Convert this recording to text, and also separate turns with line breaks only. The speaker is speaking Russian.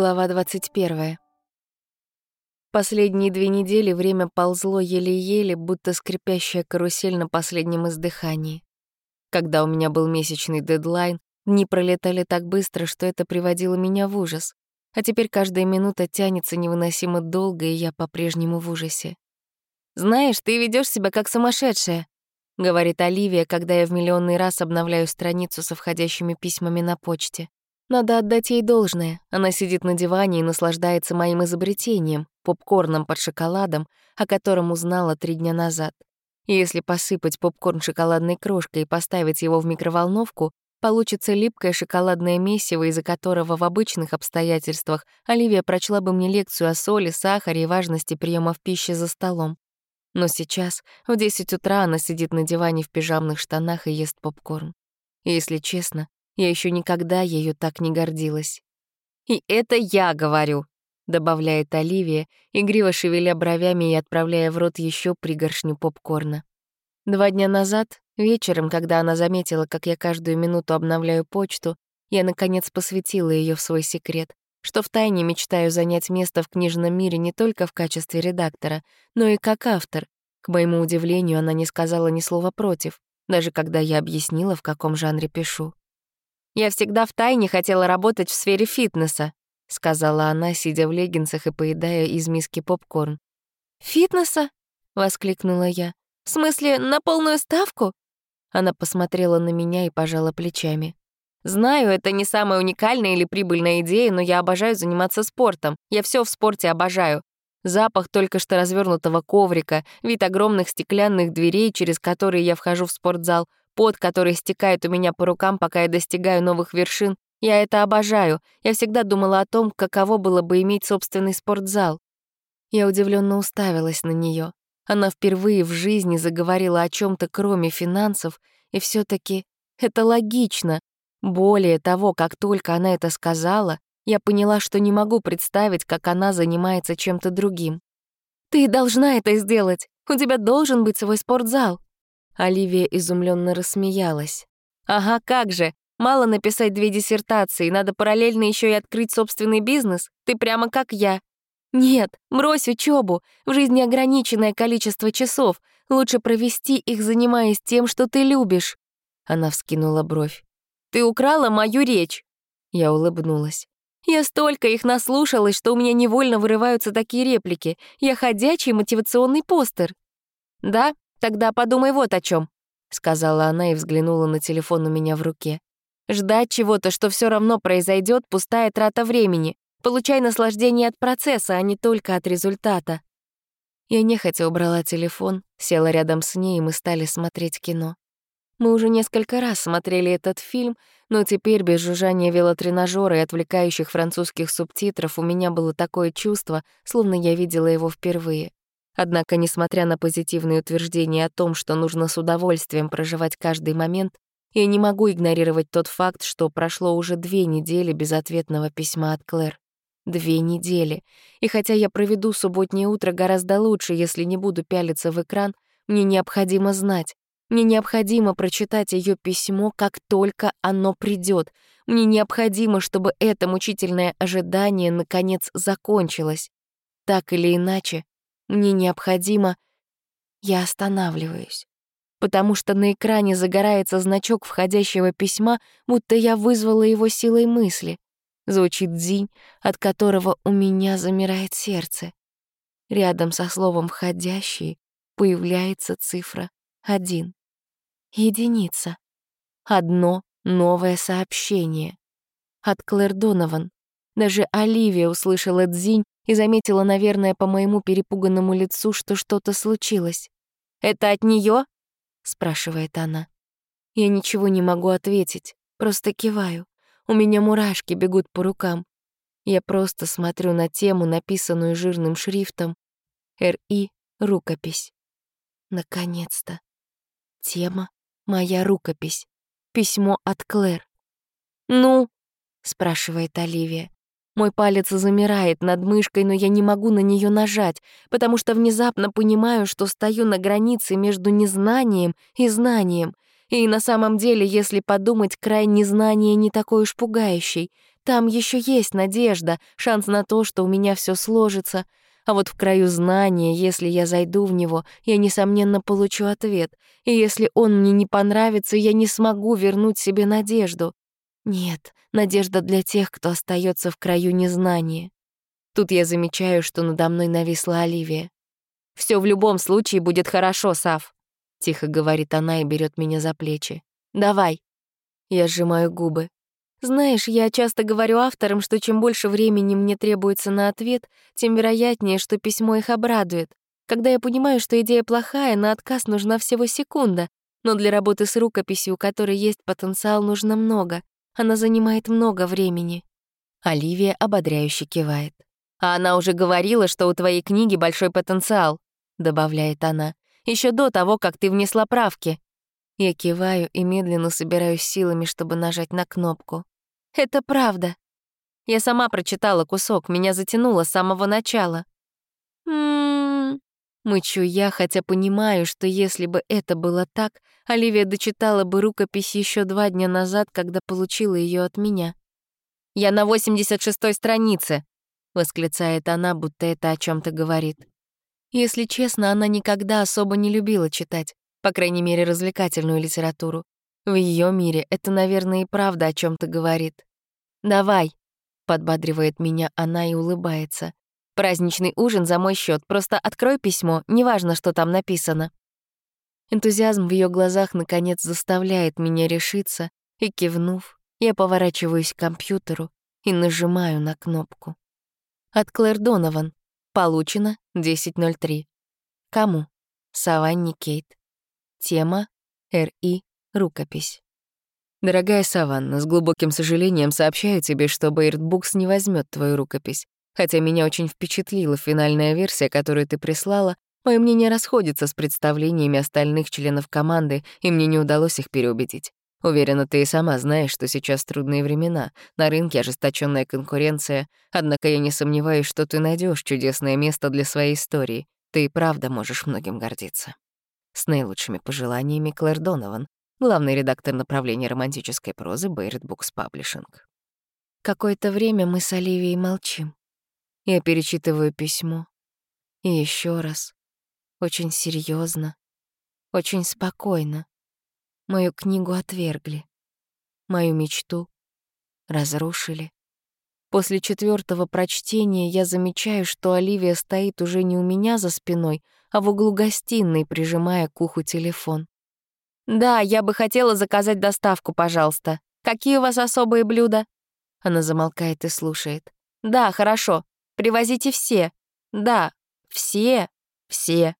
Глава 21. Последние две недели время ползло еле-еле, будто скрипящая карусель на последнем издыхании. Когда у меня был месячный дедлайн, дни пролетали так быстро, что это приводило меня в ужас. А теперь каждая минута тянется невыносимо долго, и я по-прежнему в ужасе. «Знаешь, ты ведешь себя как сумасшедшая», — говорит Оливия, когда я в миллионный раз обновляю страницу со входящими письмами на почте. Надо отдать ей должное. Она сидит на диване и наслаждается моим изобретением, попкорном под шоколадом, о котором узнала три дня назад. Если посыпать попкорн шоколадной крошкой и поставить его в микроволновку, получится липкое шоколадное месиво, из-за которого в обычных обстоятельствах Оливия прочла бы мне лекцию о соли, сахаре и важности приемов пищи за столом. Но сейчас, в 10 утра, она сидит на диване в пижамных штанах и ест попкорн. И, если честно, я еще никогда ею так не гордилась. «И это я говорю», — добавляет Оливия, игриво шевеля бровями и отправляя в рот еще пригоршню попкорна. Два дня назад, вечером, когда она заметила, как я каждую минуту обновляю почту, я, наконец, посвятила ее в свой секрет, что втайне мечтаю занять место в книжном мире не только в качестве редактора, но и как автор. К моему удивлению, она не сказала ни слова против, даже когда я объяснила, в каком жанре пишу. «Я всегда втайне хотела работать в сфере фитнеса», — сказала она, сидя в леггинсах и поедая из миски попкорн. «Фитнеса?» — воскликнула я. «В смысле, на полную ставку?» Она посмотрела на меня и пожала плечами. «Знаю, это не самая уникальная или прибыльная идея, но я обожаю заниматься спортом. Я все в спорте обожаю. Запах только что развернутого коврика, вид огромных стеклянных дверей, через которые я вхожу в спортзал, пот, который стекает у меня по рукам, пока я достигаю новых вершин. Я это обожаю. Я всегда думала о том, каково было бы иметь собственный спортзал. Я удивленно уставилась на нее. Она впервые в жизни заговорила о чем то кроме финансов, и все таки это логично. Более того, как только она это сказала, я поняла, что не могу представить, как она занимается чем-то другим. «Ты должна это сделать. У тебя должен быть свой спортзал», Оливия изумленно рассмеялась. «Ага, как же! Мало написать две диссертации, надо параллельно еще и открыть собственный бизнес. Ты прямо как я». «Нет, брось учебу. В жизни ограниченное количество часов. Лучше провести их, занимаясь тем, что ты любишь». Она вскинула бровь. «Ты украла мою речь!» Я улыбнулась. «Я столько их наслушалась, что у меня невольно вырываются такие реплики. Я ходячий мотивационный постер». «Да, «Тогда подумай вот о чем, сказала она и взглянула на телефон у меня в руке. «Ждать чего-то, что все равно произойдет, пустая трата времени. Получай наслаждение от процесса, а не только от результата». Я нехотя убрала телефон, села рядом с ней, и мы стали смотреть кино. Мы уже несколько раз смотрели этот фильм, но теперь без жужжания велотренажера и отвлекающих французских субтитров у меня было такое чувство, словно я видела его впервые. Однако, несмотря на позитивные утверждения о том, что нужно с удовольствием проживать каждый момент, я не могу игнорировать тот факт, что прошло уже две недели без ответного письма от Клэр. Две недели. И хотя я проведу субботнее утро гораздо лучше, если не буду пялиться в экран, мне необходимо знать. Мне необходимо прочитать ее письмо, как только оно придет. Мне необходимо, чтобы это мучительное ожидание наконец закончилось. Так или иначе, мне необходимо... Я останавливаюсь, потому что на экране загорается значок входящего письма, будто я вызвала его силой мысли. Звучит дзинь, от которого у меня замирает сердце. Рядом со словом «входящий» появляется цифра один. Единица. Одно новое сообщение. От Клэр Донован. Даже Оливия услышала дзинь и заметила, наверное, по моему перепуганному лицу, что что-то случилось. «Это от неё?» — спрашивает она. Я ничего не могу ответить, просто киваю. У меня мурашки бегут по рукам. Я просто смотрю на тему, написанную жирным шрифтом «РИ. Рукопись». Наконец-то. Тема — моя рукопись. Письмо от Клэр. «Ну?» — спрашивает Оливия. Мой палец замирает над мышкой, но я не могу на нее нажать, потому что внезапно понимаю, что стою на границе между незнанием и знанием. И на самом деле, если подумать, край незнания не такой уж пугающий. Там еще есть надежда, шанс на то, что у меня все сложится. А вот в краю знания, если я зайду в него, я, несомненно, получу ответ. И если он мне не понравится, я не смогу вернуть себе надежду. Нет, надежда для тех, кто остается в краю незнания. Тут я замечаю, что надо мной нависла Оливия. Все в любом случае будет хорошо, Сав», — тихо говорит она и берет меня за плечи. «Давай». Я сжимаю губы. Знаешь, я часто говорю авторам, что чем больше времени мне требуется на ответ, тем вероятнее, что письмо их обрадует. Когда я понимаю, что идея плохая, на отказ нужна всего секунда, но для работы с рукописью, у которой есть потенциал, нужно много. Она занимает много времени. Оливия ободряюще кивает. А она уже говорила, что у твоей книги большой потенциал, добавляет она, еще до того, как ты внесла правки. Я киваю и медленно собираюсь силами, чтобы нажать на кнопку. Это правда. Я сама прочитала кусок, меня затянуло с самого начала. М-м-м, мычу я, хотя понимаю, что если бы это было так, Оливия дочитала бы рукопись еще два дня назад, когда получила ее от меня. Я на 86-й странице, — восклицает она, будто это о чем то говорит. Если честно, она никогда особо не любила читать, по крайней мере, развлекательную литературу. В ее мире это, наверное, и правда о чем то говорит. «Давай», — подбадривает меня она и улыбается. «Праздничный ужин за мой счет. просто открой письмо, неважно, что там написано». Энтузиазм в ее глазах наконец заставляет меня решиться, и, кивнув, я поворачиваюсь к компьютеру и нажимаю на кнопку. От Клэр Донован. Получено 10.03. Кому? Саванни Кейт. Тема Р.И. Рукопись. Дорогая Саванна, с глубоким сожалением сообщаю тебе, что Бэйрд Букс не возьмет твою рукопись. Хотя меня очень впечатлила финальная версия, которую ты прислала, мое мнение расходится с представлениями остальных членов команды, и мне не удалось их переубедить. Уверена, ты и сама знаешь, что сейчас трудные времена, на рынке ожесточенная конкуренция, однако я не сомневаюсь, что ты найдешь чудесное место для своей истории. Ты и правда можешь многим гордиться. С наилучшими пожеланиями, Клэр Донован, главный редактор направления романтической прозы Bayard Books Publishing. Какое-то время мы с Оливией молчим. Я перечитываю письмо. И еще раз. Очень серьезно, очень спокойно. Мою книгу отвергли. Мою мечту разрушили. После четвертого прочтения я замечаю, что Оливия стоит уже не у меня за спиной, а в углу гостиной, прижимая к уху телефон. «Да, я бы хотела заказать доставку, пожалуйста. Какие у вас особые блюда?» Она замолкает и слушает. «Да, хорошо. Привозите все. Да, все, все».